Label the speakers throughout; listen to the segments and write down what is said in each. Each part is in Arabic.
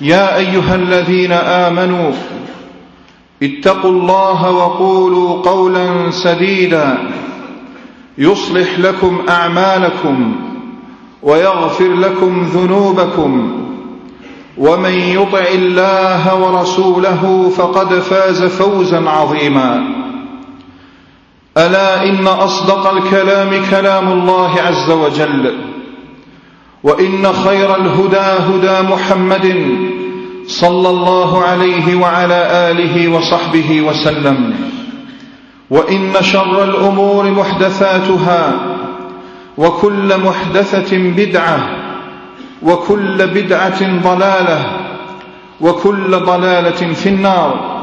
Speaker 1: يا أيها الذين آمنوا اتقوا الله وقولوا قولا سديدا. يصلح لكم أعمالكم ويغفر لكم ذنوبكم. ومن يطع الله ورسوله فقد فاز فوزا عظيما. ألا إن أصدق الكلام كلام الله عز وجل. وإن خير الهدى هدى محمد صلى الله عليه وعلى آله وصحبه وسلم. وإن شر الأمور محدثاتها وكل محدثة بدعة وكل بدعة ضلالة وكل ضلالة في النار.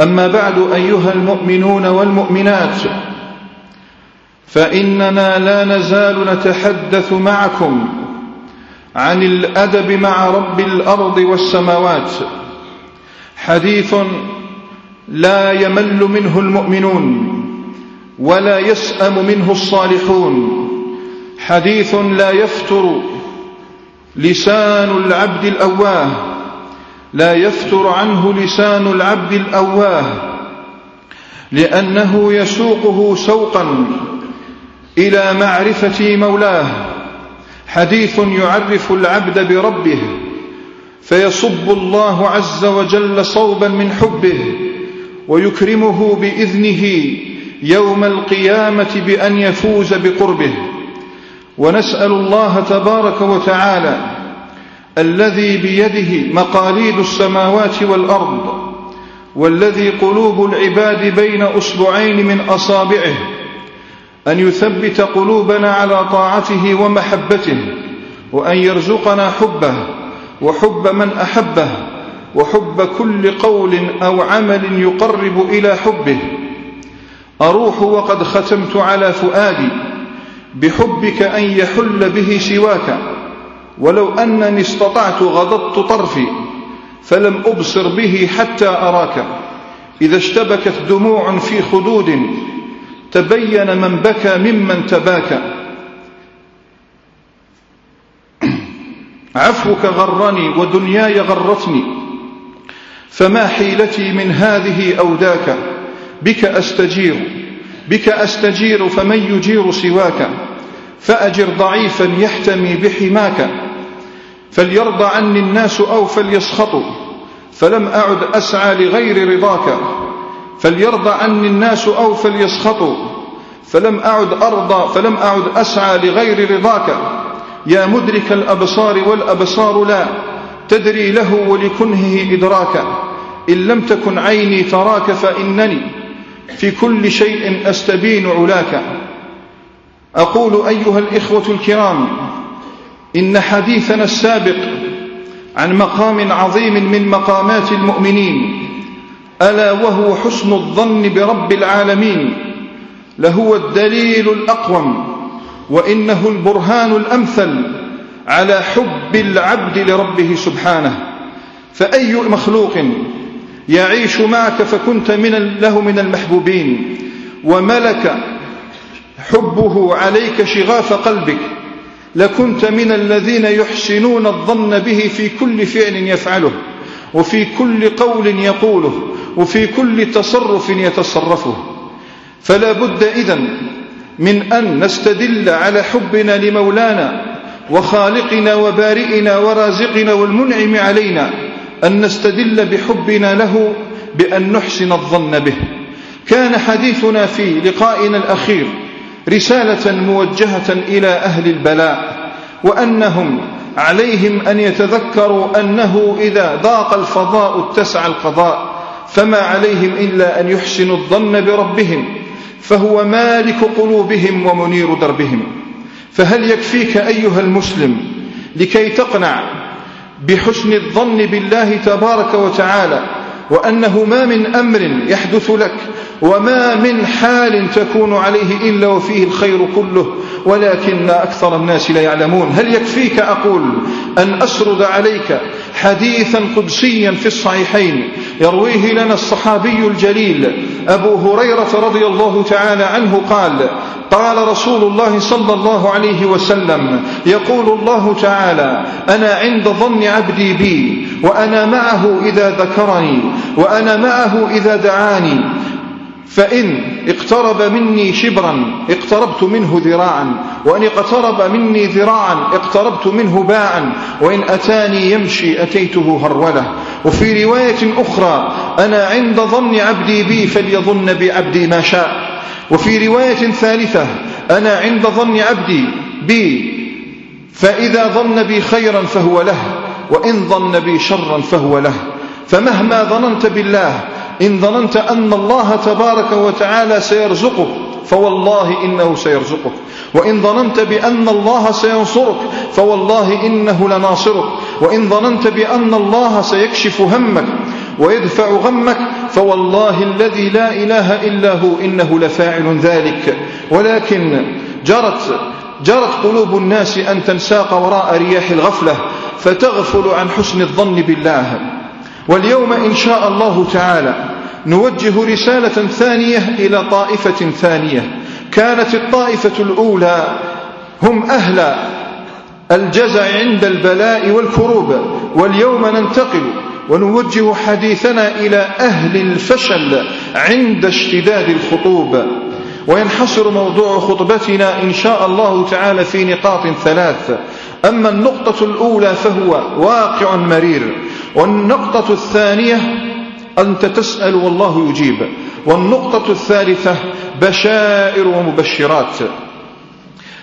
Speaker 1: أما بعد أيها المؤمنون والمؤمنات فإننا لا نزال نتحدث معكم عن الأدب مع رب الأرض والسماوات. حديث لا يمل منه المؤمنون ولا يسأم منه الصالحون. حديث لا يفتر لسان العبد الأواه لا يفتر عنه لسان العبد الأواه لأنه يسوقه سوقا. إلى معرفة مولاه. حديث يعرف العبد بربه فيصب الله عز وجل صوبا من حبه ويكرمه بإذنه يوم القيامة بأن يفوز بقربه. ونسأل الله تبارك وتعالى الذي بيده مقاليد السماوات والأرض والذي قلوب العباد بين اصبعين من أصابعه أن يثبت قلوبنا على طاعته ومحبته وأن يرزقنا حبه وحب من أحبه وحب كل قول أو عمل يقرب إلى حبه. أروح وقد ختمت على فؤادي بحبك أن يحل به سواك ولو أنني استطعت غضضت طرفي فلم أبصر به حتى أراك. إذا اشتبكت دموع في خدود تبين من بكى ممن تباكى. عفوك غرني ودنياي غرتني فما حيلتي من هذه أو ذاك بك أستجير بك أستجير فمن يجير سواك. فأجر ضعيفا يحتمي بحماك. فليرضى عني الناس أو فليسخطوا. فلم أعد أسعى لغير رضاك. فليرضى عني الناس أو فليسخطوا. فلم أعد أرضى فلم أعد أسعى لغير رضاك. يا مدرك الأبصار والأبصار لا تدري له ولكنهه إدراكا إن لم تكن عيني تراك فإنني في كل شيء أستبين علاك. أقول أيها الإخوة الكرام إن حديثنا السابق عن مقام عظيم من مقامات المؤمنين ألا وهو حسن الظن برب العالمين لهو الدليل الأقوم وإنه البرهان الأمثل على حب العبد لربه سبحانه فأي مخلوق يعيش معك فكنت من له من المحبوبين وملك حبه عليك شغاف قلبك لكنت من الذين يحسنون الظن به في كل فعل يفعله وفي كل قول يقوله وفي كل تصرف يتصرفه. فلا بد إذن من أن نستدل على حبنا لمولانا وخالقنا وبارئنا ورازقنا والمنعم علينا أن نستدل بحبنا له بأن نحسن الظن به. كان حديثنا في لقائنا الأخير رسالة موجهة إلى أهل البلاء وأنهم عليهم أن يتذكروا أنه إذا ضاق الفضاء اتسع القضاء فما عليهم إلا أن يحسنوا الظن بربهم فهو مالك قلوبهم ومنير دربهم. فهل يكفيك أيها المسلم لكي تقنع بحسن الظن بالله تبارك وتعالى وأنه ما من أمر يحدث لك وما من حال تكون عليه إلا وفيه الخير كله ولكن أكثر الناس لا يعلمون. هل يكفيك أقول أن أسرد عليك حديثا قدسيا في الصحيحين يرويه لنا الصحابي الجليل أبو هريرة رضي الله تعالى عنه قال قال رسول الله صلى الله عليه وسلم يقول الله تعالى أنا عند ظن عبدي بي وأنا معه إذا ذكرني وأنا معه إذا دعاني فإن اقترب مني شبرا اقتربت منه ذراعا وإن اقترب مني ذراعا اقتربت منه باعا وإن أتاني يمشي أتيته هرولة. وفي رواية أخرى أنا عند ظن عبدي بي فليظن بعبدي ما شاء. وفي رواية ثالثة أنا عند ظن عبدي بي فإذا ظن بي خيرا فهو له وإن ظن بي شرا فهو له. فمهما ظننت بالله إن ظننت أن الله تبارك وتعالى سيرزقك فوالله إنه سيرزقك. وإن ظننت بأن الله سينصرك فوالله إنه لناصرك. وإن ظننت بأن الله سيكشف همك ويدفع غمك فوالله الذي لا إله إلا هو إنه لفاعل ذلك. ولكن جرت جرت قلوب الناس أن تنساق وراء رياح الغفلة فتغفل عن حسن الظن بالله. واليوم إن شاء الله تعالى نوجه رسالة ثانية إلى طائفة ثانية. كانت الطائفة الأولى هم أهل الجزع عند البلاء والكروب واليوم ننتقل ونوجه حديثنا إلى أهل الفشل عند اشتداد الخطوب. وينحصر موضوع خطبتنا إن شاء الله تعالى في نقاط ثلاث. أما النقطة الأولى فهو واقع مرير والنقطة الثانية أنت تسأل والله يجيب. والنقطة الثالثة بشائر ومبشرات.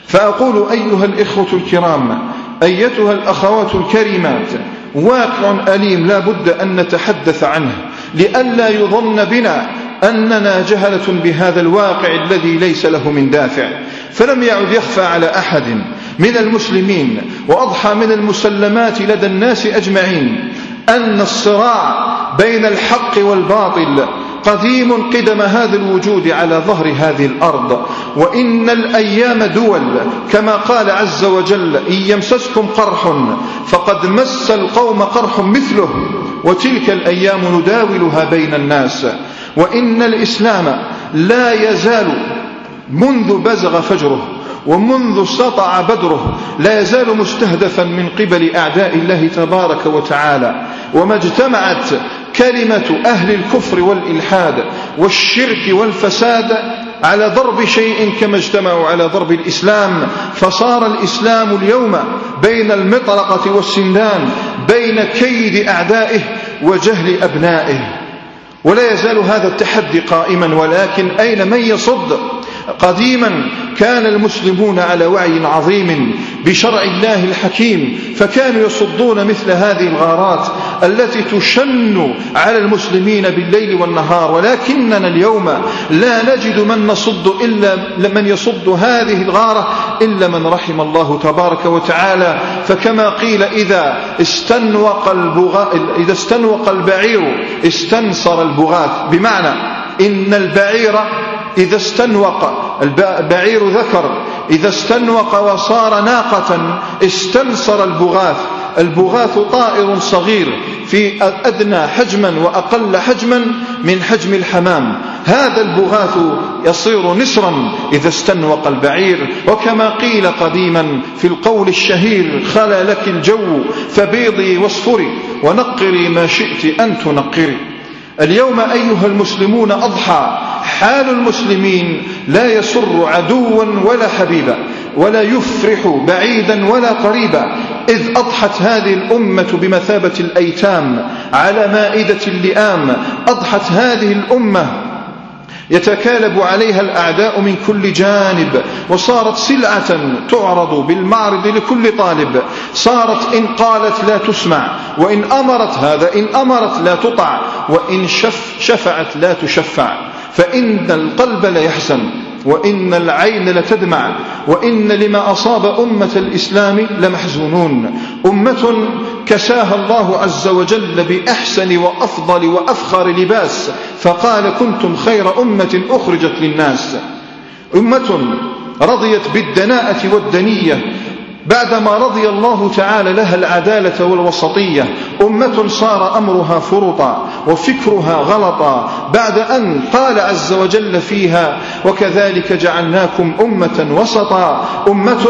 Speaker 1: فأقول أيها الإخوة الكرام أيتها الأخوات الكريمات واقع أليم لا بد أن نتحدث عنه لئلا يظن بنا أننا جهلة بهذا الواقع الذي ليس له من دافع. فلم يعد يخفى على أحد من المسلمين وأضحى من المسلمات لدى الناس أجمعين. أن الصراع بين الحق والباطل قديم قدم هذا الوجود على ظهر هذه الأرض. وإن الأيام دول كما قال عز وجل إن يمسسكم قرح فقد مس القوم قرح مثله وتلك الأيام نداولها بين الناس. وإن الإسلام لا يزال منذ بزغ فجره ومنذ سطع بدره لا يزال مستهدفا من قبل أعداء الله تبارك وتعالى. وما اجتمعت كلمة أهل الكفر والإلحاد والشرك والفساد على ضرب شيء كما اجتمعوا على ضرب الإسلام فصار الإسلام اليوم بين المطرقة والسندان بين كيد أعدائه وجهل أبنائه. ولا يزال هذا التحدي قائما ولكن أين من يصد قديما كان المسلمون على وعي عظيم بشرع الله الحكيم فكانوا يصدون مثل هذه الغارات التي تشن على المسلمين بالليل والنهار ولكننا اليوم لا نجد من نصد إلا من يصد هذه الغارة إلا من رحم الله تبارك وتعالى. فكما قيل إذا استنوق, البغا إذا استنوق البعير استنصر البغاث بمعنى إن البعير إذا استنوق البعير ذكر إذا استنوق وصار ناقة استنصر البغاث. البغاث طائر صغير في أدنى حجما وأقل حجما من حجم الحمام. هذا البغاث يصير نسرا إذا استنوق البعير. وكما قيل قديما في القول الشهير خلا لك الجو فبيضي واصفري ونقري ما شئت أن تنقري. اليوم أيها المسلمون أضحى. حال المسلمين لا يسر عدوا ولا حبيبا ولا يفرح بعيدا ولا قريبا. إذ أضحت هذه الأمة بمثابة الأيتام على مائدة اللئام. أضحت هذه الأمة يتكالب عليها الأعداء من كل جانب وصارت سلعة تعرض بالمعرض لكل طالب. صارت إن قالت لا تسمع وإن أمرت هذا إن أمرت لا تطع وإن شف شفعت لا تشفع. فإن القلب ليحزن وإن العين لتدمع وإن لما أصاب أمة الإسلام لمحزونون. أمة كساها الله عز وجل بأحسن وأفضل وأفخر لباس فقال كنتم خير أمة أخرجت للناس. أمة رضيت بالدناءة والدنية بعدما رضي الله تعالى لها العدالة والوسطية أمة صار أمرها فرطا وفكرها غلطا. بعد أن قال عز وجل فيها وكذلك جعلناكم أمة وسطا. أمة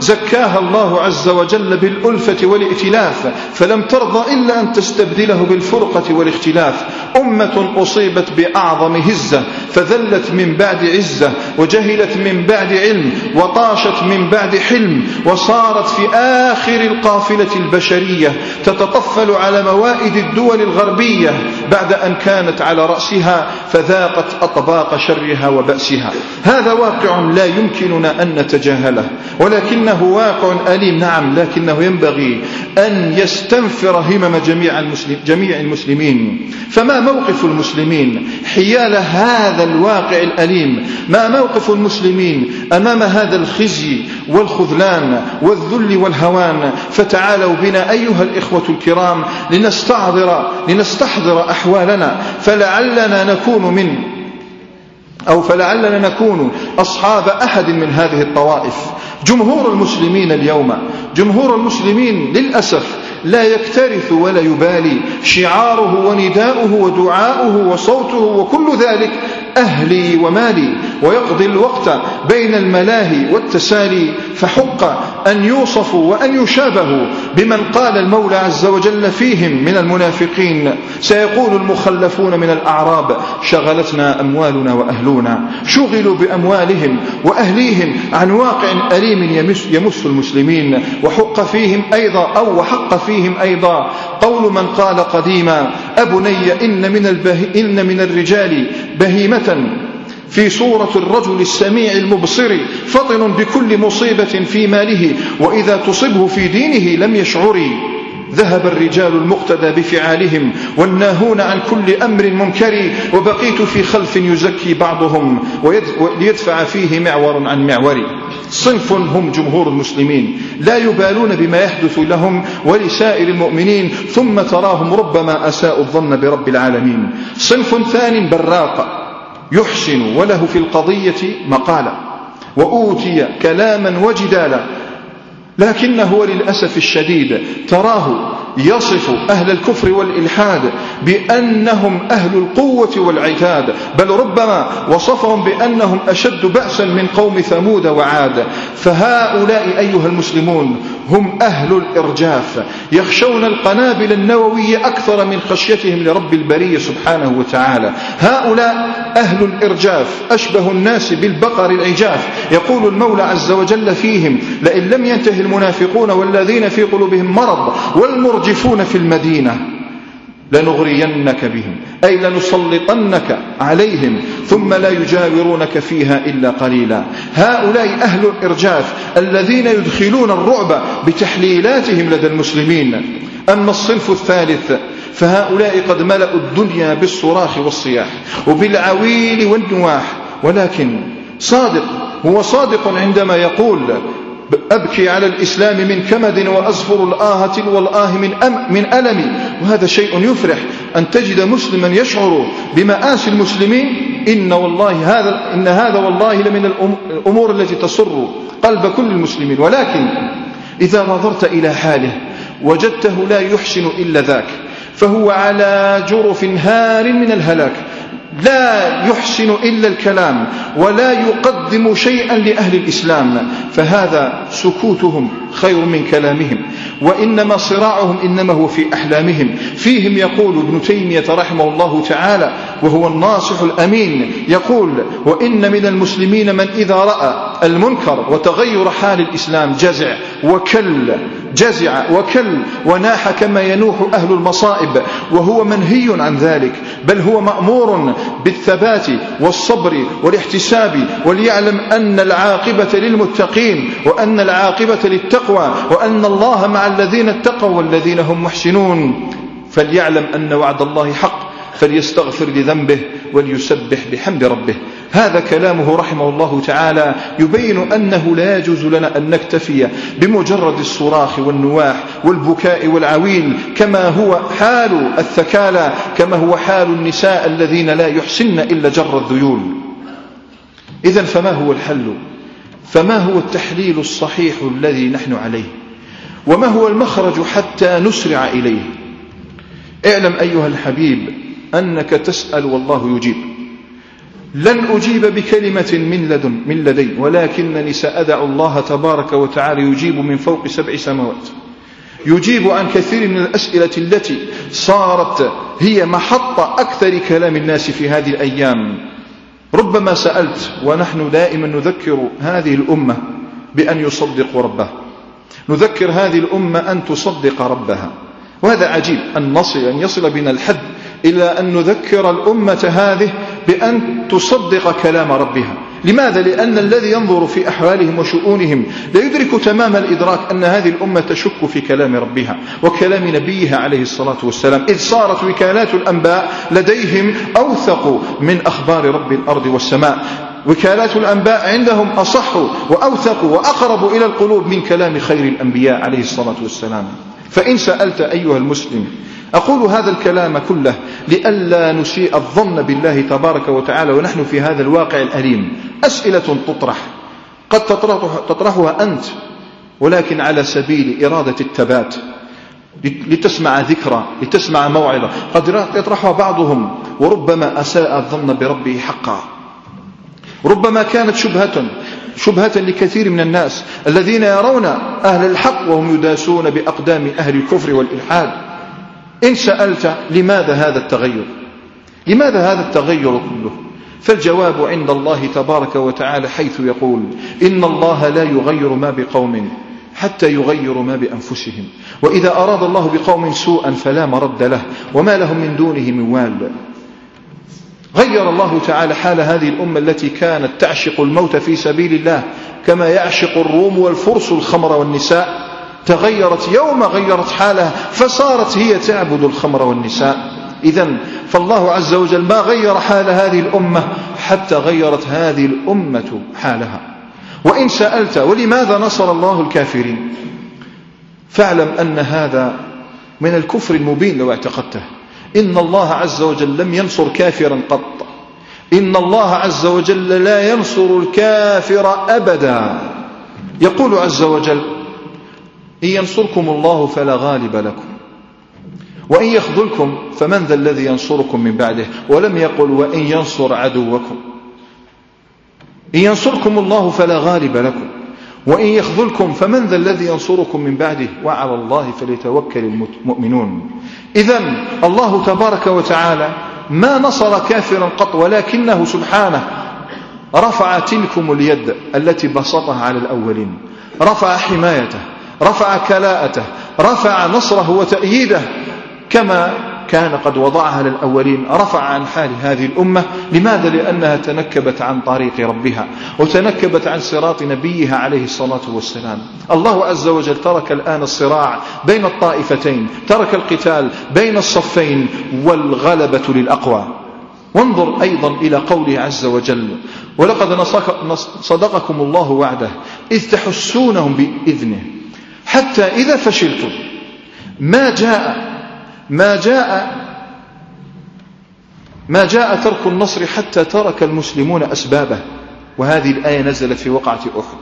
Speaker 1: زكاها الله عز وجل بالألفة والائتلاف فلم ترضى إلا أن تستبدله بالفرقة والاختلاف. أمة أصيبت بأعظم هزة فذلت من بعد عزة وجهلت من بعد علم وطاشت من بعد حلم وصارت في آخر القافلة البشرية تتطفل على موائد الدول الغربية بعد أن كانت على رأسها فذاقت أطباق شرها وبأسها. هذا واقع لا يمكننا أن نتجاهله ولكنه واقع أليم. نعم لكنه ينبغي أن يستنفر همم جميع, المسلم جميع المسلمين. فما موقف المسلمين حيال هذا الواقع الأليم؟ ما موقف المسلمين أمام هذا الخزي والخذلان؟ والذل والهوان فتعالوا بنا أيها الإخوة الكرام لنستعذر لنستحضر أحوالنا فلعلنا نكون من أو فلعلنا نكون أصحاب أحد من هذه الطوائف. جمهور المسلمين اليوم جمهور المسلمين للأسف لا يكترث ولا يبالي. شعاره ونداؤه ودعاؤه وصوته وكل ذلك أهلي ومالي ويقضي الوقت بين الملاهي والتسالي فحق أن يوصفوا وأن يشابهوا بمن قال المولى عز وجل فيهم من المنافقين. سيقول المخلفون من الأعراب شغلتنا أموالنا وأهلنا شغلوا بأموالهم وأهليهم عن واقع أليم يمس المسلمين وحق فيهم أيضا أو وحق فيهم أيضا. قول من قال قديما أبني إن من, البه إن من الرجال بهيمة في صورة الرجل السميع المبصر فطن بكل مصيبة في ماله وإذا تصبه في دينه لم يشعري. ذهب الرجال المقتدى بفعالهم والناهون عن كل أمر منكر وبقيت في خلف يزكي بعضهم ليدفع فيه معور عن معور. صنف هم جمهور المسلمين. لا يبالون بما يحدث لهم ولسائر المؤمنين ثم تراهم ربما أساءوا الظن برب العالمين. صنف ثان براق يحسن وله في القضية مقالا. وأوتي كلاما وجدالا. لكنه وللأسف الشديد تراه يصف أهل الكفر والإلحاد بأنهم أهل القوة والعتاد بل ربما وصفهم بأنهم أشد بأسا من قوم ثمود وعاد. فهؤلاء أيها المسلمون هم أهل الإرجاف يخشون القنابل النووية أكثر من خشيتهم لرب البرية سبحانه وتعالى. هؤلاء أهل الإرجاف أشبه الناس بالبقر العجاف. يقول المولى عز وجل فيهم لئن لم ينتهي المنافقون والذين في قلوبهم مرض والمرجفون في المدينة. لنغرينك بهم أي لنسلطنك عليهم ثم لا يجاورونك فيها إلا قليلا. هؤلاء أهل الإرجاف الذين يدخلون الرعب بتحليلاتهم لدى المسلمين. أما الصنف الثالث فهؤلاء قد ملأوا الدنيا بالصراخ والصياح وبالعويل والنواح ولكن صادق هو صادق عندما يقول أبكي على الإسلام من كمد وأزفر الآهة والآه من, أم من ألمي وهذا شيء يفرح. أن تجد مسلما يشعر بمآسي المسلمين. إن والله هذا إن هذا والله لمن الأمور التي تسر قلب كل المسلمين. ولكن إذا نظرت إلى حاله وجدته لا يحسن إلا ذاك. فهو على جرف هار من الهلاك. لا يحسن إلا الكلام ولا يقدم شيئا لأهل الإسلام فهذا سكوتهم خير من كلامهم وإنما صراعهم إنما هو في أحلامهم. فيهم يقول ابن تيمية رحمه الله تعالى وهو الناصح الأمين يقول وإن من المسلمين من إذا رأى المنكر وتغير حال الإسلام. جزع وكل جزع وكل. وناح كما ينوح أهل المصائب وهو منهي عن ذلك بل هو مأمور بالثبات والصبر والاحتساب وليعلم أن العاقبة للمتقين وأن العاقبة للتقوى وأن الله مع الذين اتقوا والذين هم محسنون. فليعلم أن وعد الله حق فليستغفر لذنبه وليسبح بحمد ربه. هذا كلامه رحمه الله تعالى يبين أنه لا يجوز لنا أن نكتفي بمجرد الصراخ والنواح والبكاء والعويل كما هو حال الثكالى كما هو حال النساء الذين لا يحسن إلا جر الذيول. إذا فما هو الحل؟ فما هو التحليل الصحيح الذي نحن عليه؟ وما هو المخرج حتى نسرع إليه؟ اعلم أيها الحبيب أنك تسأل والله يجيب. لن أجيب بكلمة من لدن من لدي ولكنني سأدع الله تبارك وتعالى يجيب من فوق سبع سماوات. يجيب عن كثير من الأسئلة التي صارت هي محط أكثر كلام الناس في هذه الأيام. ربما سألت ونحن دائما نذكر هذه الأمة بأن يصدقوا ربه. نذكر هذه الأمة أن تصدق ربها. وهذا عجيب أن نصل أن يصل بنا الحد إلى أن نذكر الأمة هذه بأن تصدق كلام ربها. لماذا؟ لأن الذي ينظر في أحوالهم وشؤونهم لا يدرك تمام الإدراك أن هذه الأمة تشك في كلام ربها وكلام نبيها عليه الصلاة والسلام. إذ صارت وكالات الأنباء لديهم أوثق من أخبار رب الأرض والسماء. وكالات الأنباء عندهم أصح وأوثق وأقرب إلى القلوب من كلام خير الأنبياء عليه الصلاة والسلام. فإن سألت أيها المسلم أقول هذا الكلام كله لئلا نسيء الظن بالله تبارك وتعالى ونحن في هذا الواقع الأليم. أسئلة تطرح. قد تطرحها أنت ولكن على سبيل إرادة التبات لتسمع ذكرى لتسمع موعظة. قد يطرحها بعضهم وربما أساء الظن بربه حقا. ربما كانت شبهة شبهة لكثير من الناس الذين يرون أهل الحق وهم يداسون بأقدام أهل الكفر والإلحاد. إن سألت لماذا هذا التغير؟ لماذا هذا التغير كله؟ فالجواب عند الله تبارك وتعالى حيث يقول إن الله لا يغير ما بقوم حتى يغيروا ما بأنفسهم. وإذا أراد الله بقوم سوءا فلا مرد له وما لهم من دونه من وال. غير الله تعالى حال هذه الأمة التي كانت تعشق الموت في سبيل الله كما يعشق الروم والفرس الخمر والنساء. تغيرت يوم غيرت حالها فصارت هي تعبد الخمر والنساء. إذا فالله عز وجل ما غير حال هذه الأمة حتى غيرت هذه الأمة حالها. وإن سألت ولماذا نصر الله الكافرين؟ فاعلم أن هذا من الكفر المبين لو اعتقدته. إن الله عز وجل لم ينصر كافرا قط. إن الله عز وجل لا ينصر الكافر أبدا. يقول عز وجل إن ينصركم الله فلا غالب لكم. وإن يخذلكم فمن ذا الذي ينصركم من بعده؟ ولم يقل وإن ينصر عدوكم. إن ينصركم الله فلا غالب لكم. وإن يخذلكم فمن ذا الذي ينصركم من بعده؟ وعلى الله فليتوكل المؤمنون. إذا الله تبارك وتعالى ما نصر كافرا قط ولكنه سبحانه رفع تلكم اليد التي بسطها على الأولين. رفع حمايته. رفع كلاءته رفع نصره وتأييده كما كان قد وضعها للأولين رفع عن حال هذه الأمة. لماذا؟ لأنها تنكبت عن طريق ربها وتنكبت عن صراط نبيها عليه الصلاة والسلام. الله عز وجل ترك الآن الصراع بين الطائفتين ترك القتال بين الصفين والغلبة للأقوى. وانظر أيضا إلى قوله عز وجل ولقد صدقكم الله وعده إذ تحسونهم بإذنه. حتى إذا فشلتم. ما جاء ما جاء ما جاء ترك النصر حتى ترك المسلمون أسبابه. وهذه الآية نزلت في وقعة أحد.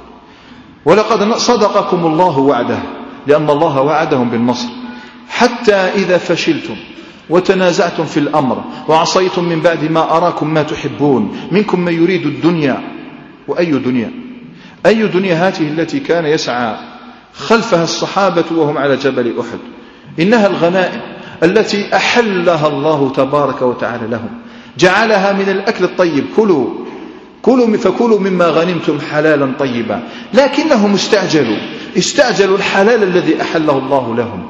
Speaker 1: ولقد صدقكم الله وعده لأن الله وعدهم بالنصر. حتى إذا فشلتم وتنازعتم في الأمر وعصيتم من بعد ما أراكم ما تحبون منكم من يريد الدنيا. وأي دنيا؟ أي دنيا هذه التي كان يسعى خلفها الصحابة وهم على جبل أحد. إنها الغنائم التي أحلها الله تبارك وتعالى لهم. جعلها من الأكل الطيب. كلوا. كلوا فكلوا مما غنمتم حلالا طيبا. لكنهم استعجلوا. استعجلوا الحلال الذي أحله الله لهم.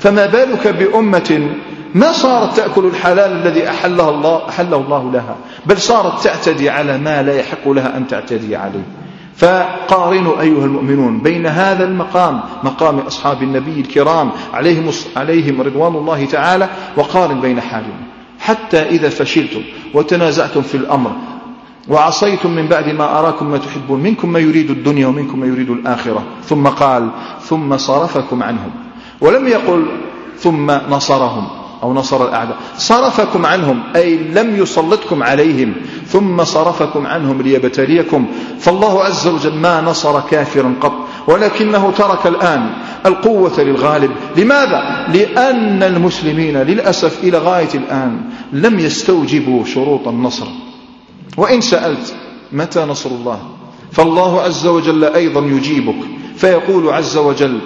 Speaker 1: فما بالك بأمة ما صارت تأكل الحلال الذي أحله الله, أحله الله لها؟ بل صارت تعتدي على ما لا يحق لها أن تعتدي عليه. فقارنوا أيها المؤمنون بين هذا المقام مقام أصحاب النبي الكرام عليهم, عليهم رضوان الله تعالى وقارن بين حالهم. حتى إذا فشلتم وتنازعتم في الأمر وعصيتم من بعد ما أراكم ما تحبون منكم ما يريد الدنيا ومنكم ما يريد الآخرة. ثم قال ثم صرفكم عنهم. ولم يقل ثم نصرهم. أو نصر الأعداء. صرفكم عنهم أي لم يسلطكم عليهم ثم صرفكم عنهم ليبتليكم. فالله عز وجل ما نصر كافرا قط ولكنه ترك الآن القوة للغالب. لماذا؟ لأن المسلمين للأسف إلى غاية الآن لم يستوجبوا شروط النصر. وإن سألت متى نصر الله؟ فالله عز وجل أيضا يجيبك فيقول عز وجل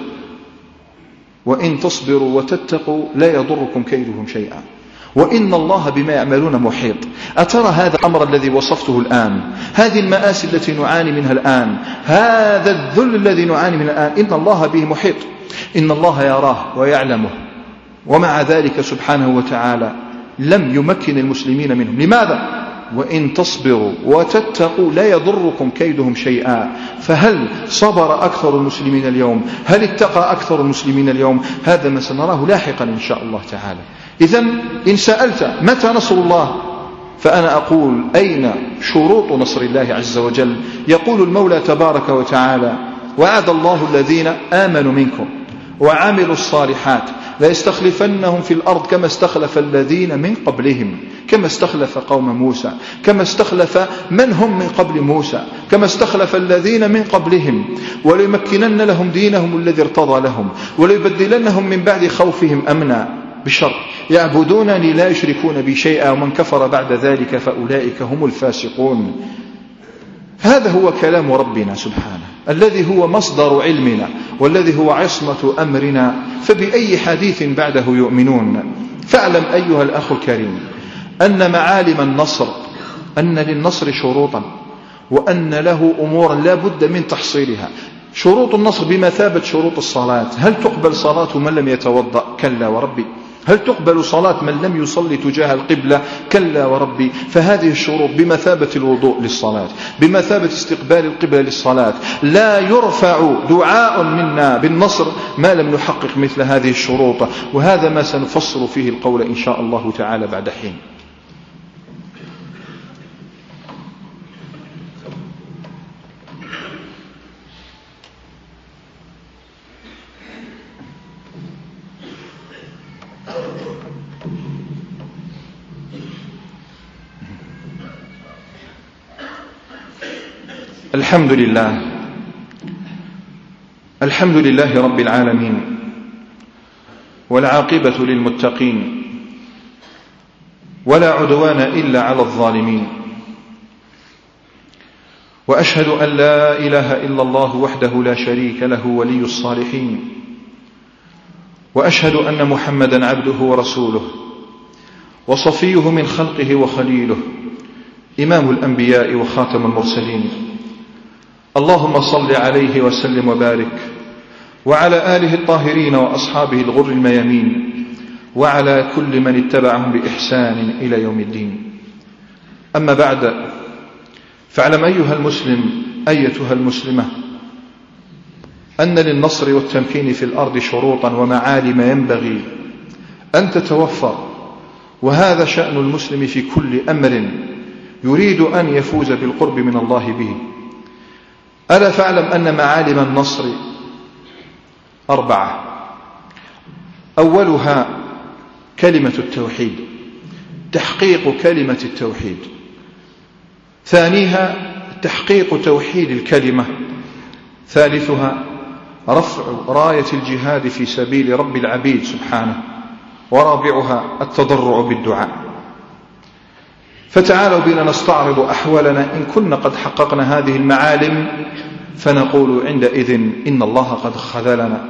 Speaker 1: وإن تصبروا وتتقوا لا يضركم كيدهم شيئا. وإن الله بما يعملون محيط. أترى هذا الأمر الذي وصفته الآن؟ هذه المآسي التي نعاني منها الآن. هذا الذل الذي نعاني منه الآن. إن الله به محيط. إن الله يراه ويعلمه. ومع ذلك سبحانه وتعالى لم يمكن المسلمين منهم. لماذا؟ وإن تصبروا وتتقوا لا يضركم كيدهم شيئا. فهل صبر أكثر المسلمين اليوم؟ هل اتقى أكثر المسلمين اليوم؟ هذا ما سنراه لاحقا إن شاء الله تعالى. إذا إن سألت متى نصر الله فأنا أقول أين شروط نصر الله عز وجل؟ يقول المولى تبارك وتعالى وعد الله الذين آمنوا منكم وعملوا الصالحات ليستخلفنهم في الأرض كما استخلف الذين من قبلهم كما استخلف قوم موسى كما استخلف من هم من قبل موسى كما استخلف الذين من قبلهم. وليمكنن لهم دينهم الذي ارتضى لهم وليبدلنهم من بعد خوفهم أمنا بشر يعبدونني لا يشركون بي شيئا ومن كفر بعد ذلك فأولئك هم الفاسقون. هذا هو كلام ربنا سبحانه. الذي هو مصدر علمنا والذي هو عصمة أمرنا فبأي حديث بعده يؤمنون؟ فاعلم أيها الأخ الكريم أن معالم النصر أن للنصر شروطا وأن له أمورا لا بد من تحصيلها. شروط النصر بمثابة شروط الصلاة. هل تقبل صلاة من لم يتوضأ؟ كلا وربي. هل تقبل صلاة من لم يصلي تجاه القبلة؟ كلا وربي فهذه الشروط بمثابة الوضوء للصلاة بمثابة استقبال القبلة للصلاة. لا يرفع دعاء منا بالنصر ما لم نحقق مثل هذه الشروط. وهذا ما سنفصل فيه القول إن شاء الله تعالى بعد حين. الحمد لله. الحمد لله رب العالمين. والعاقبة للمتقين. ولا عدوان إلا على الظالمين. وأشهد أن لا إله إلا الله وحده لا شريك له ولي الصالحين. وأشهد أن محمدا عبده ورسوله. وصفيه من خلقه وخليله. إمام الأنبياء وخاتم المرسلين. اللهم صل عليه وسلم وبارك. وعلى آله الطاهرين وأصحابه الغر الميامين. وعلى كل من اتبعهم بإحسان إلى يوم الدين. أما بعد فاعلم أيها المسلم أيتها المسلمة أن للنصر والتمكين في الأرض شروطا ومعالم ينبغي أن تتوفر. وهذا شأن المسلم في كل أمر يريد أن يفوز بالقرب من الله به. ألا فاعلم أن معالم النصر أربعة. أولها كلمة التوحيد تحقيق كلمة التوحيد. ثانيها تحقيق توحيد الكلمة. ثالثها رفع راية الجهاد في سبيل رب العبيد سبحانه. ورابعها التضرع بالدعاء. فتعالوا بنا نستعرض أحوالنا إن كنا قد حققنا هذه المعالم فنقول عندئذ إن الله قد خذلنا.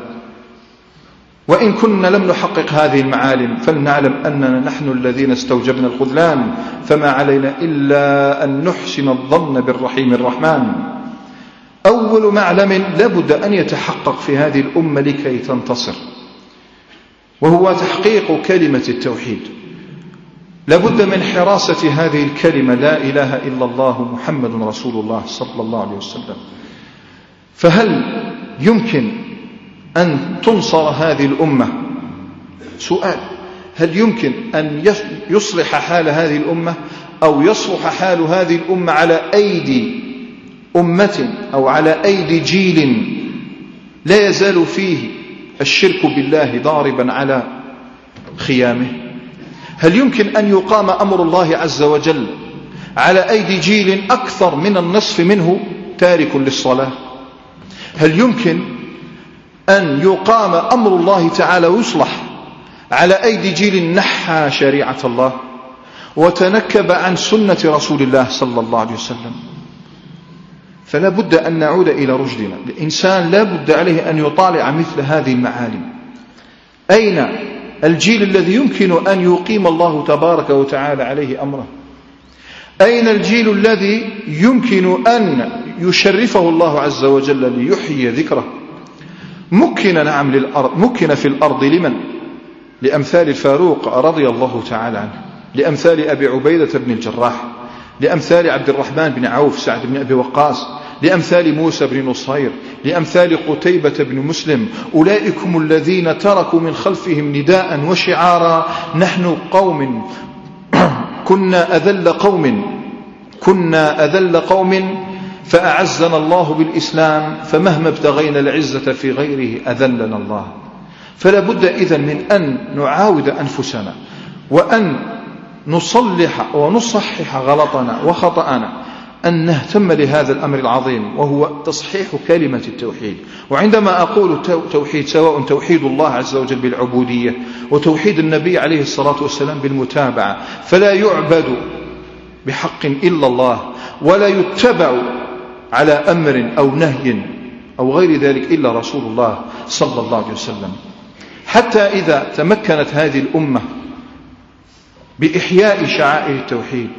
Speaker 1: وإن كنا لم نحقق هذه المعالم فلنعلم أننا نحن الذين استوجبنا الخذلان فما علينا إلا أن نحسن الظن بالرحيم الرحمن. أول معلم لابد أن يتحقق في هذه الأمة لكي تنتصر وهو تحقيق كلمة التوحيد. لابد من حراسة هذه الكلمة لا إله إلا الله محمد رسول الله صلى الله عليه وسلم. فهل يمكن أن تنصر هذه الأمة؟ سؤال. هل يمكن أن يصلح حال هذه الأمة أو يصلح حال هذه الأمة على أيدي أمة أو على أيدي جيل لا يزال فيه الشرك بالله ضاربا على خيامه؟ هل يمكن أن يقام أمر الله عز وجل على أيدي جيل أكثر من النصف منه تارك للصلاة؟ هل يمكن أن يقام أمر الله تعالى ويصلح على أيدي جيل نحى شريعة الله وتنكب عن سنة رسول الله صلى الله عليه وسلم؟ فلا بد أن نعود إلى رشدنا. الإنسان لا بد عليه أن يطالع مثل هذه المعالم. أين الجيل الذي يمكن أن يقيم الله تبارك وتعالى عليه أمره. أين الجيل الذي يمكن أن يشرفه الله عز وجل ليحيي ذكره؟ مكن نعم للأرض مكن في الأرض لمن؟ لأمثال الفاروق رضي الله تعالى عنه لأمثال أبي عبيدة بن الجراح لأمثال عبد الرحمن بن عوف سعد بن أبي وقاص لأمثال موسى بن نصير لأمثال قتيبة بن مسلم أولئكم الذين تركوا من خلفهم نداء وشعارا نحن قوم كنا أذل قوم كنا أذل قوم فأعزنا الله بالإسلام فمهما ابتغينا العزة في غيره أذلنا الله. فلا بد إذن من أن نعاود أنفسنا وأن نصلح ونصحح غلطنا وخطأنا. أن نهتم لهذا الأمر العظيم وهو تصحيح كلمة التوحيد. وعندما أقول توحيد سواء توحيد الله عز وجل بالعبودية وتوحيد النبي عليه الصلاة والسلام بالمتابعة فلا يعبد بحق إلا الله ولا يتبع على أمر أو نهي أو غير ذلك إلا رسول الله صلى الله عليه وسلم. حتى إذا تمكنت هذه الأمة بإحياء شعائر التوحيد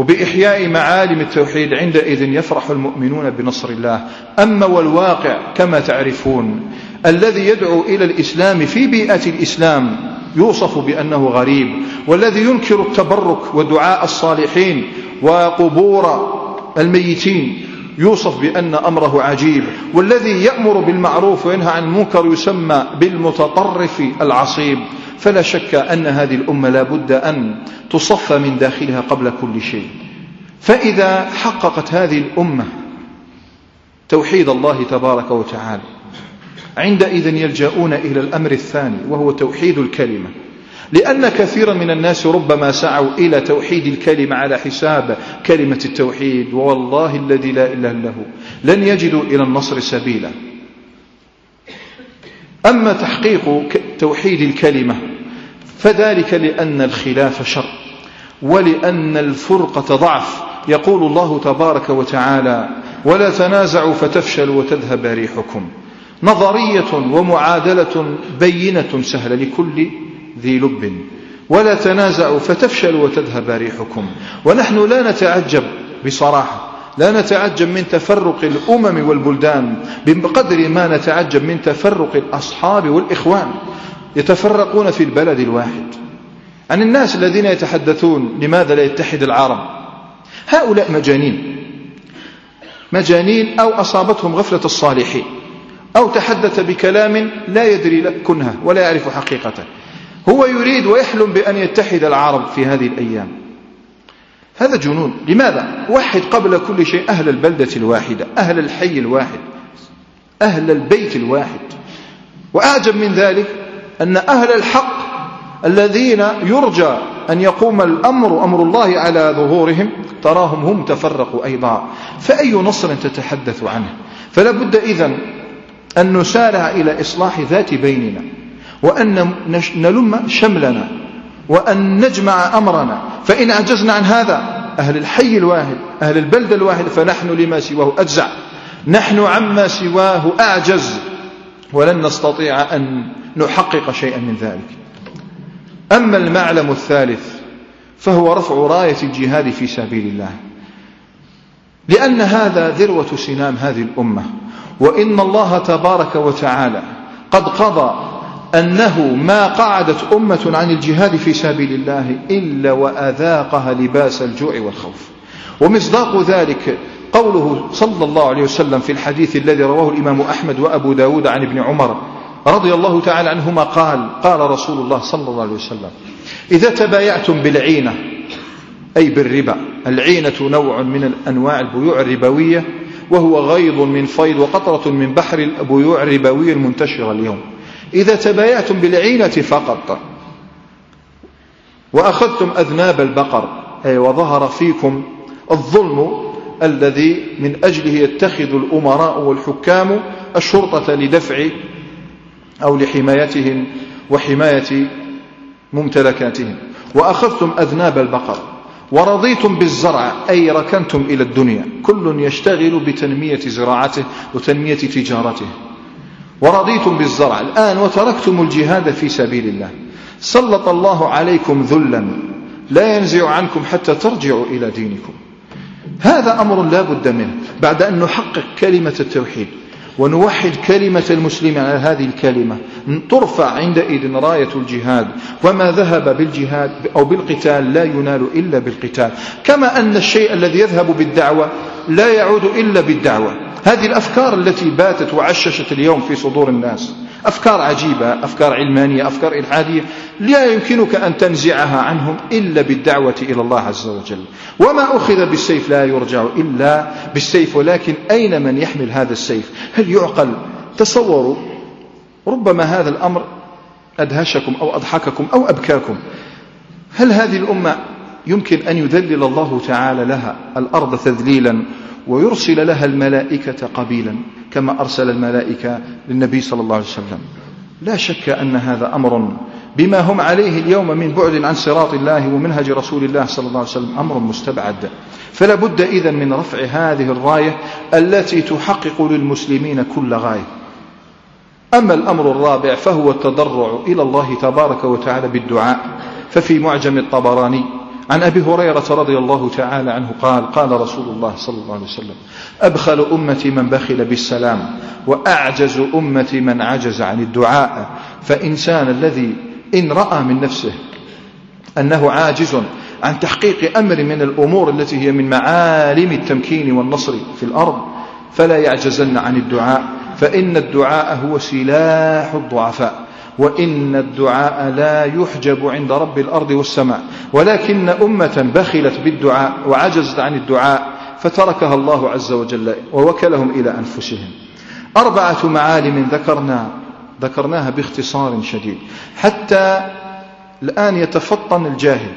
Speaker 1: وبإحياء معالم التوحيد عندئذ يفرح المؤمنون بنصر الله. أما والواقع كما تعرفون الذي يدعو إلى الإسلام في بيئة الإسلام يوصف بأنه غريب والذي ينكر التبرك ودعاء الصالحين وقبور الميتين يوصف بأن أمره عجيب. والذي يأمر بالمعروف وينهى عن المنكر يسمى بالمتطرف العصيب. فلا شك أن هذه الأمة لا بد أن تصفى من داخلها قبل كل شيء. فإذا حققت هذه الأمة توحيد الله تبارك وتعالى عندئذ يلجؤون إلى الأمر الثاني وهو توحيد الكلمة. لأن كثيرا من الناس ربما سعوا إلى توحيد الكلمة على حساب كلمة التوحيد والله الذي لا إله له لن يجدوا إلى النصر سبيلا. أما تحقيق توحيد الكلمة فذلك لأن الخلاف شر ولأن الفرقة ضعف. يقول الله تبارك وتعالى ولا تنازعوا فتفشلوا وتذهب ريحكم. نظرية ومعادلة بينة سهلة لكل ذي لب. ولا تنازعوا فتفشلوا وتذهب ريحكم. ونحن لا نتعجب بصراحة لا نتعجب من تفرق الأمم والبلدان بقدر ما نتعجب من تفرق الأصحاب والإخوان. يتفرقون في البلد الواحد. عن الناس الذين يتحدثون لماذا لا يتحد العرب. هؤلاء مجانين. مجانين أو أصابتهم غفلة الصالحين. أو تحدث بكلام لا يدري كنهه ولا يعرف حقيقته هو يريد ويحلم بأن يتحد العرب في هذه الأيام. هذا جنون. لماذا؟ وحد قبل كل شيء أهل البلدة الواحدة أهل الحي الواحد أهل البيت الواحد. وأعجب من ذلك أن أهل الحق الذين يرجى أن يقوم الأمر أمر الله على ظهورهم تراهم هم تفرقوا أيضا. فأي نصر تتحدث عنه؟ فلا بد إذن أن نسارع إلى إصلاح ذات بيننا وأن نلم شملنا وأن نجمع أمرنا. فإن عجزنا عن هذا أهل الحي الواحد أهل البلد الواحد فنحن لما سواه أجزع. نحن عما سواه أعجز. ولن نستطيع أن نحقق شيئا من ذلك. أما المعلم الثالث فهو رفع راية الجهاد في سبيل الله. لأن هذا ذروة سنام هذه الأمة. وإن الله تبارك وتعالى قد قضى أنه ما قعدت أمة عن الجهاد في سبيل الله إلا وأذاقها لباس الجوع والخوف. ومصداق ذلك قوله صلى الله عليه وسلم في الحديث الذي رواه الإمام أحمد وأبو داود عن ابن عمر رضي الله تعالى عنهما قال قال رسول الله صلى الله عليه وسلم إذا تبايعتم بالعينة أي بالربا العينة نوع من أنواع البيوع الربوية وهو غيض من فيض وقطرة من بحر البيوع الربوية المنتشرة اليوم. إذا تبايعتم بالعينة فقط وأخذتم أذناب البقر أي وظهر فيكم الظلم الذي من أجله يتخذ الأمراء والحكام الشرطة لدفع أو لحمايتهم وحماية ممتلكاتهم. وأخذتم أذناب البقر ورضيتم بالزرع أي ركنتم إلى الدنيا. كل يشتغل بتنمية زراعته وتنمية تجارته. ورضيتم بالزرع. الآن وتركتم الجهاد في سبيل الله. سلط الله عليكم ذلا. لا ينزع عنكم حتى ترجعوا إلى دينكم. هذا أمر لا بد منه بعد أن نحقق كلمة التوحيد. ونوحد كلمة المسلم على هذه الكلمة. ترفع عندئذ راية الجهاد وما ذهب بالجهاد أو بالقتال لا ينال إلا بالقتال. كما أن الشيء الذي يذهب بالدعوة لا يعود إلا بالدعوة. هذه الأفكار التي باتت وعششت اليوم في صدور الناس. أفكار عجيبة أفكار علمانية أفكار إلحادية. لا يمكنك أن تنزعها عنهم إلا بالدعوة إلى الله عز وجل. وما أخذ بالسيف لا يرجع إلا بالسيف ولكن أين من يحمل هذا السيف؟ هل يعقل؟ تصوروا ربما هذا الأمر أدهشكم أو أضحككم أو أبكاكم. هل هذه الأمة يمكن أن يذلل الله تعالى لها الأرض تذليلا ويرسل لها الملائكة قبيلا كما أرسل الملائكة للنبي صلى الله عليه وسلم؟ لا شك أن هذا أمر بما هم عليه اليوم من بعد عن صراط الله ومنهج رسول الله صلى الله عليه وسلم أمر مستبعد. فلا بد إذن من رفع هذه الراية التي تحقق للمسلمين كل غاية. أما الأمر الرابع فهو التضرع إلى الله تبارك وتعالى بالدعاء. ففي معجم الطبراني عن أبي هريرة رضي الله تعالى عنه قال قال رسول الله صلى الله عليه وسلم أبخل أمتي من بخل بالسلام وأعجز أمتي من عجز عن الدعاء. فإنسان الذي إن رأى من نفسه أنه عاجز عن تحقيق أمر من الأمور التي هي من معالم التمكين والنصر في الأرض فلا يعجزن عن الدعاء فإن الدعاء هو سلاح الضعفاء وإن الدعاء لا يحجب عند رب الأرض والسماء ولكن أمة بخلت بالدعاء وعجزت عن الدعاء فتركها الله عز وجل ووكلهم إلى أنفسهم. أربعة معالم ذكرنا ذكرناها باختصار شديد. حتى الآن يتفطن الجاهل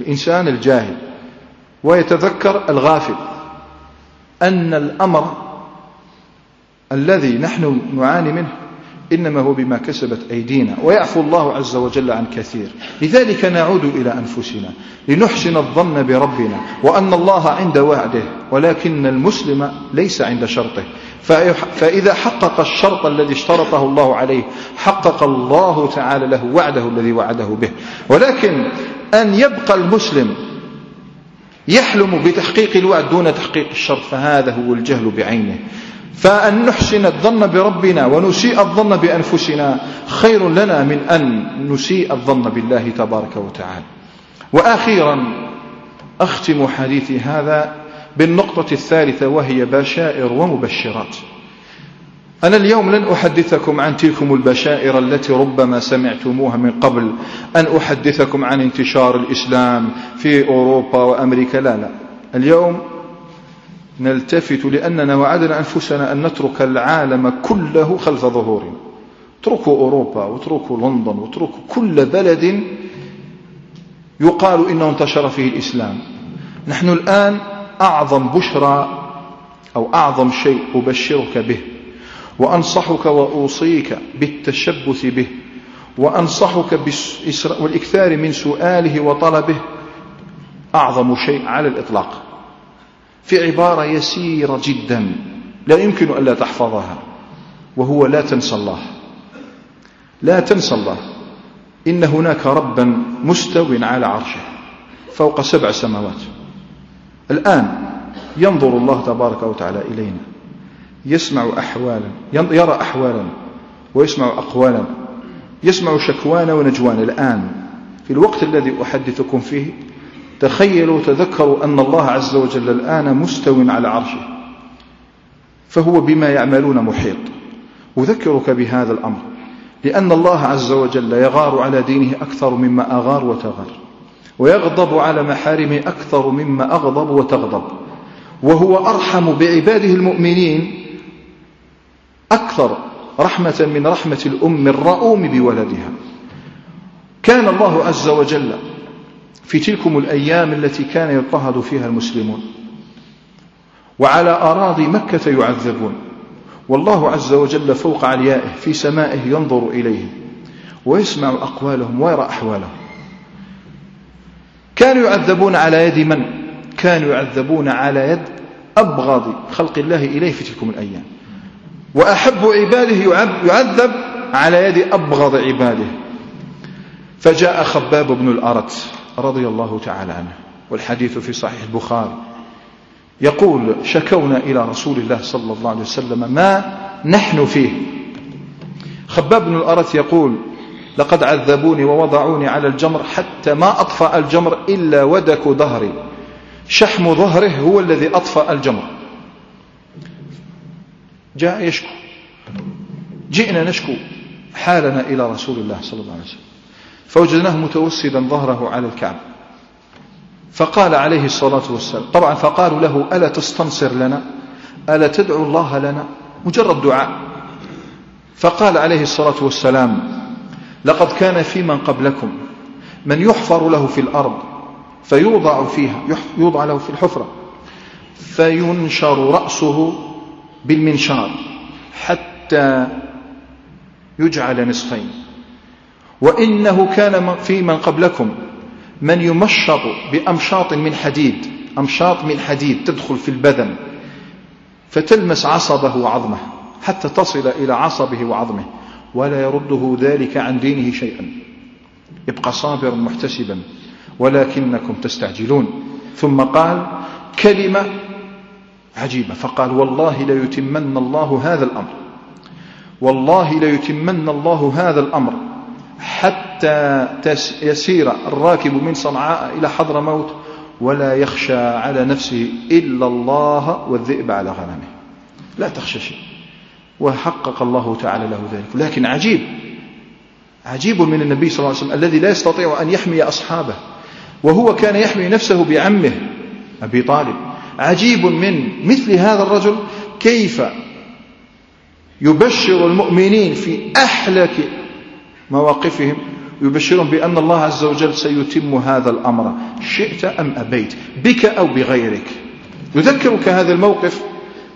Speaker 1: الإنسان الجاهل ويتذكر الغافل أن الأمر الذي نحن نعاني منه إنما هو بما كسبت أيدينا ويعفو الله عز وجل عن كثير. لذلك نعود إلى أنفسنا لنحسن الظن بربنا وأن الله عند وعده ولكن المسلم ليس عند شرطه. فإذا حقق الشرط الذي اشترطه الله عليه حقق الله تعالى له وعده الذي وعده به. ولكن أن يبقى المسلم يحلم بتحقيق الوعد دون تحقيق الشرط فهذا هو الجهل بعينه. فأن نحسن الظن بربنا ونسيء الظن بأنفسنا خير لنا من أن نسيء الظن بالله تبارك وتعالى. وأخيرا أختم حديثي هذا بالنقطة الثالثة وهي بشائر ومبشرات. أنا اليوم لن أحدثكم عن تلكم البشائر التي ربما سمعتموها من قبل أن أحدثكم عن انتشار الإسلام في أوروبا وأمريكا. لا لا. اليوم نلتفت لأننا وعدنا أنفسنا أن نترك العالم كله خلف ظهورنا اتركوا أوروبا واتركوا لندن واتركوا كل بلد يقال إنه انتشر فيه الإسلام. نحن الآن أعظم بشرى أو أعظم شيء أبشرك به وأنصحك وأوصيك بالتشبث به وأنصحك والإكثار من سؤاله وطلبه أعظم شيء على الإطلاق. في عبارة يسيرة جدا لا يمكن أن لا تحفظها وهو لا تنسى الله. لا تنسى الله. إن هناك ربا مستو على عرشه فوق سبع سماوات. الآن ينظر الله تبارك وتعالى إلينا يسمع أحوالا يرى أحوالا ويسمع أقوالا يسمع شكوانا ونجوانا. الآن في الوقت الذي أحدثكم فيه تخيلوا تذكروا أن الله عز وجل الآن مستو على عرشه فهو بما يعملون محيط. أذكرك بهذا الأمر لأن الله عز وجل يغار على دينه أكثر مما أغار وتغار. ويغضب على محارمه أكثر مما أغضب وتغضب. وهو أرحم بعباده المؤمنين أكثر رحمة من رحمة الأم الرؤوم بولدها. كان الله عز وجل في تلكم الأيام التي كان يضطهد فيها المسلمون. وعلى أراضي مكة يعذبون. والله عز وجل فوق عليائه في سمائه ينظر إليهم ويسمع أقوالهم ويرى أحوالهم. كانوا يعذبون على يد من؟ كانوا يعذبون على يد أبغض خلق الله إليه في تلكم الأيام. وأحب عباده يعذب على يد أبغض عباده. فجاء خباب بن الأرت رضي الله تعالى عنه والحديث في صحيح البخاري. يقول شكونا إلى رسول الله صلى الله عليه وسلم ما نحن فيه. خباب بن الأرت يقول لقد عذبوني ووضعوني على الجمر حتى ما أطفأ الجمر إلا ودك ظهري. شحم ظهره هو الذي أطفأ الجمر. جاء يشكو. جئنا نشكو حالنا إلى رسول الله صلى الله عليه وسلم. فوجدناه متوسدا ظهره على الكعب. فقال عليه الصلاة والسلام طبعا فقالوا له ألا تستنصر لنا؟ ألا تدعو الله لنا؟ مجرد دعاء. فقال عليه الصلاة والسلام لقد كان في من قبلكم من يحفر له في الأرض فيوضع فيها يوضع له في الحفرة فينشر رأسه بالمنشار حتى يجعل نصفين. وإنه كان في من قبلكم من يمشط بأمشاط من حديد أمشاط من حديد تدخل في البدن فتلمس عصبه وعظمه حتى تصل إلى عصبه وعظمه. ولا يرده ذلك عن دينه شيئا. يبقى صابرا محتسبا ولكنكم تستعجلون. ثم قال كلمة عجيبة. فقال والله ليتمن الله هذا الأمر. والله ليتمن الله هذا الأمر حتى يسير الراكب من صنعاء إلى حضر موت ولا يخشى على نفسه إلا الله والذئب على غنمه. لا تخشى شيء. وحقق الله تعالى له ذلك. لكن عجيب عجيب من النبي صلى الله عليه وسلم الذي لا يستطيع أن يحمي أصحابه وهو كان يحمي نفسه بعمه أبي طالب. عجيب من مثل هذا الرجل كيف يبشر المؤمنين في أحلك مواقفهم يبشرهم بأن الله عز وجل سيتم هذا الأمر. شئت أم أبيت؟ بك أو بغيرك. يذكرك هذا الموقف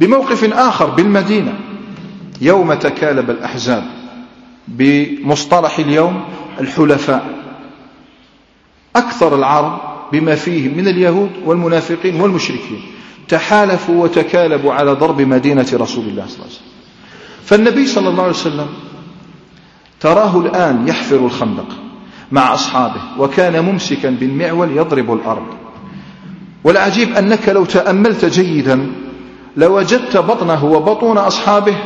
Speaker 1: بموقف آخر بالمدينة. يوم تكالب الأحزاب بمصطلح اليوم الحلفاء. أكثر العرب بما فيهم من اليهود والمنافقين والمشركين تحالفوا وتكالبوا على ضرب مدينة رسول الله صلى الله عليه وسلم. فالنبي صلى الله عليه وسلم تراه الآن يحفر الخندق مع أصحابه وكان ممسكا بالمعول يضرب الأرض. والعجيب أنك لو تأملت جيدا لوجدت بطنه وبطون أصحابه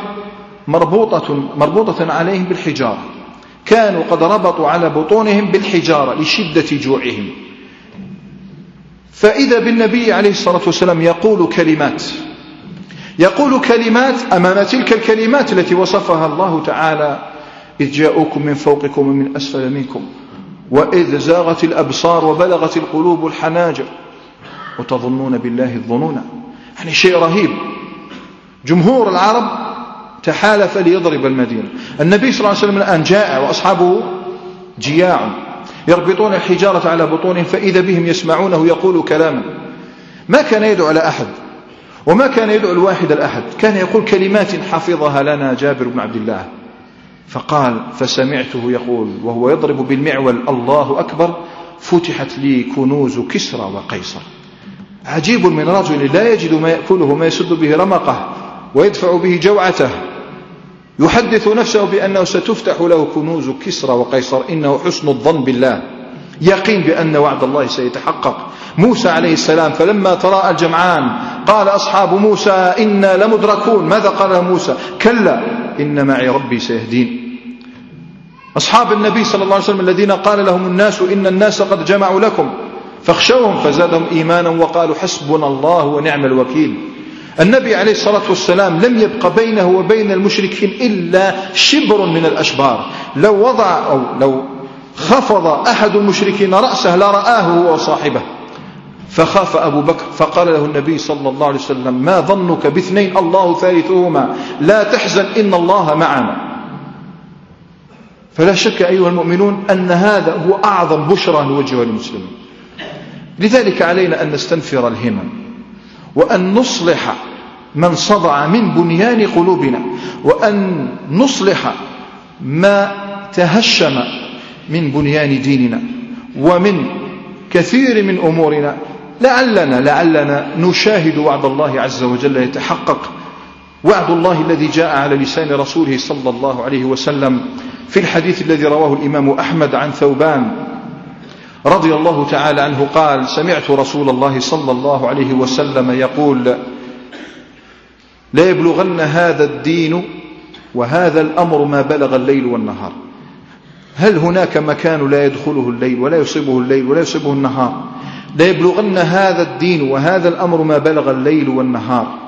Speaker 1: مربوطة, مربوطة عليهم بالحجارة. كانوا قد ربطوا على بطونهم بالحجارة لشدة جوعهم. فإذا بالنبي عليه الصلاة والسلام يقول كلمات يقول كلمات أمام تلك الكلمات التي وصفها الله تعالى إذ جاءوكم من فوقكم ومن أسفل منكم وإذ زاغت الأبصار وبلغت القلوب الحناجر وتظنون بالله الظنون يعني شيء رهيب. جمهور العرب تحالف ليضرب المدينة. النبي صلى الله عليه وسلم الآن جاء وأصحابه جياع يربطون الحجارة على بطونهم فإذا بهم يسمعونه يقول كلاما. ما كان يدعو على أحد وما كان يدعو الواحد الأحد كان يقول كلمات حفظها لنا جابر بن عبد الله. فقال فسمعته يقول وهو يضرب بالمعول الله أكبر فتحت لي كنوز كسرى وقيصر. عجيب من رجل لا يجد ما يأكله ما يسد به رمقه ويدفع به جوعته. يحدث نفسه بأنه ستفتح له كنوز كسرى وقيصر. إنه حسن الظن بالله. يقين بأن وعد الله سيتحقق. موسى عليه السلام فلما تراءى الجمعان قال أصحاب موسى إنا لمدركون. ماذا قال موسى؟ كلا إن معي ربي سيهدين. أصحاب النبي صلى الله عليه وسلم الذين قال لهم الناس إن الناس قد جمعوا لكم. فاخشوهم فزادهم إيمانا وقالوا حسبنا الله ونعم الوكيل. النبي عليه الصلاة والسلام لم يبق بينه وبين المشركين إلا شبر من الأشبار. لو وضع أو لو خفض أحد المشركين رأسه لرآه هو وصاحبه. فخاف أبو بكر فقال له النبي صلى الله عليه وسلم ما ظنك باثنين؟ الله ثالثهما. لا تحزن إن الله معنا. فلا شك أيها المؤمنون أن هذا هو أعظم بشرى نوجهها للمسلمين لذلك علينا أن نستنفر الهمم. وأن نصلح من صدع من بنيان قلوبنا وأن نصلح ما تهشم من بنيان ديننا ومن كثير من أمورنا. لعلنا لعلنا نشاهد وعد الله عز وجل يتحقق. وعد الله الذي جاء على لسان رسوله صلى الله عليه وسلم في الحديث الذي رواه الإمام أحمد عن ثوبان. رضي الله تعالى عنه قال سمعت رسول الله صلى الله عليه وسلم يقول لا يبلغن هذا الدين وهذا الأمر ما بلغ الليل والنهار. هل هناك مكان لا يدخله الليل ولا يصيبه الليل ولا يصيبه النهار؟ لا يبلغن هذا الدين وهذا الأمر ما بلغ الليل والنهار.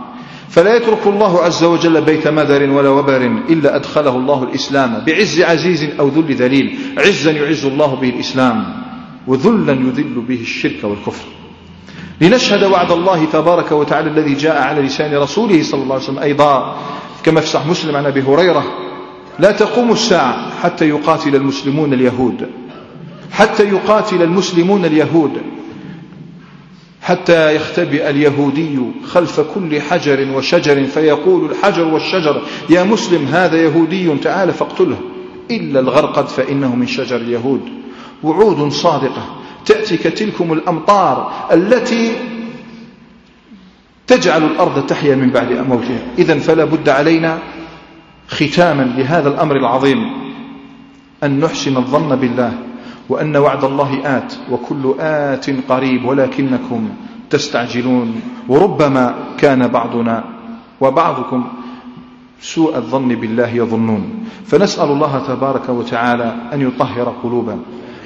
Speaker 1: فلا يترك الله عز وجل بيت مدر ولا وبر إلا أدخله الله الإسلام بعز عزيز أو ذل ذليل. عزا يعز الله به الإسلام. وذلا يذل به الشرك والكفر. لنشهد وعد الله تبارك وتعالى الذي جاء على لسان رسوله صلى الله عليه وسلم أيضا كما في صحيح مسلم عن أبي هريرة لا تقوم الساعة حتى يقاتل المسلمون اليهود حتى يقاتل المسلمون اليهود حتى يختبئ اليهودي خلف كل حجر وشجر فيقول الحجر والشجر يا مسلم هذا يهودي تعال فاقتله إلا الغرقد فإنه من شجر اليهود. وعود صادقة. تأتي كتلكم الأمطار التي تجعل الأرض تحيا من بعد موتها. إذا فلا بد علينا ختاما لهذا الأمر العظيم. أن نحسن الظن بالله وأن وعد الله آت وكل آت قريب ولكنكم تستعجلون. وربما كان بعضنا وبعضكم سوء الظن بالله يظنون. فنسأل الله تبارك وتعالى أن يطهر قلوبنا.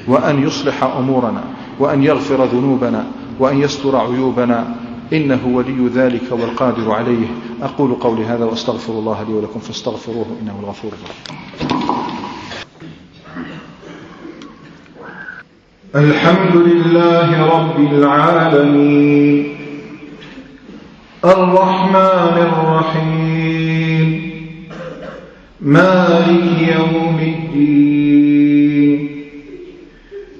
Speaker 1: وأن يصلح أمورنا وأن يغفر ذنوبنا وأن يستر عيوبنا. إنه ولي ذلك والقادر عليه. أقول قولي هذا وأستغفر الله لي ولكم فاستغفروه إنه الغفور الرحيم.
Speaker 2: الحمد لله رب العالمين. الرحمن الرحيم. مالك يوم الدين.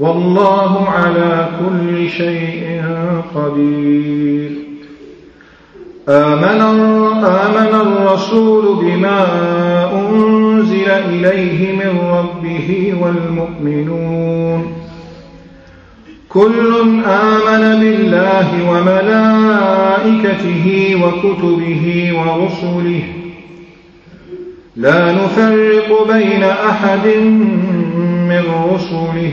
Speaker 2: والله على كل شيء قدير. آمن, آمن الرسول بما أنزل إليه من ربه والمؤمنون. كل آمن بالله وملائكته وكتبه ورسله. لا نفرق بين أحد من رسله.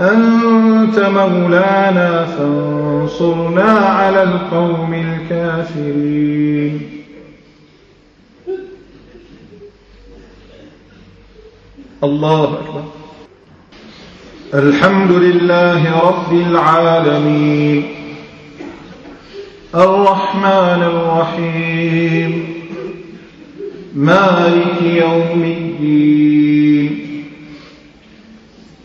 Speaker 2: أنت مولانا فانصرنا على القوم الكافرين. الله أكبر. الحمد لله رب العالمين. الرحمن الرحيم. مالك يوم الدين.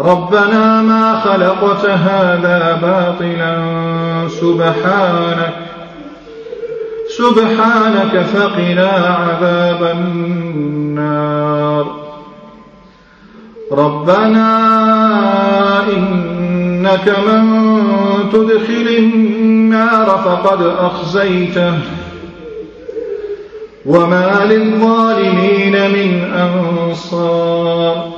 Speaker 2: ربنا ما خلقت هذا باطلا سبحانك سبحانك فقنا عذاب النار. ربنا إنك من تدخل النار فقد أخزيته. وما للظالمين من أنصار.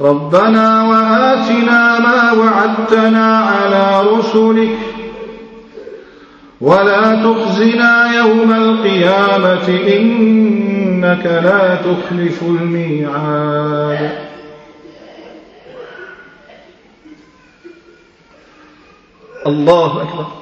Speaker 2: ربنا وآتنا ما وعدتنا على رسلك ولا تخزنا يوم القيامة إنك لا تخلف الميعاد. الله أكبر.